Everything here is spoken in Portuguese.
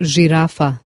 girafa.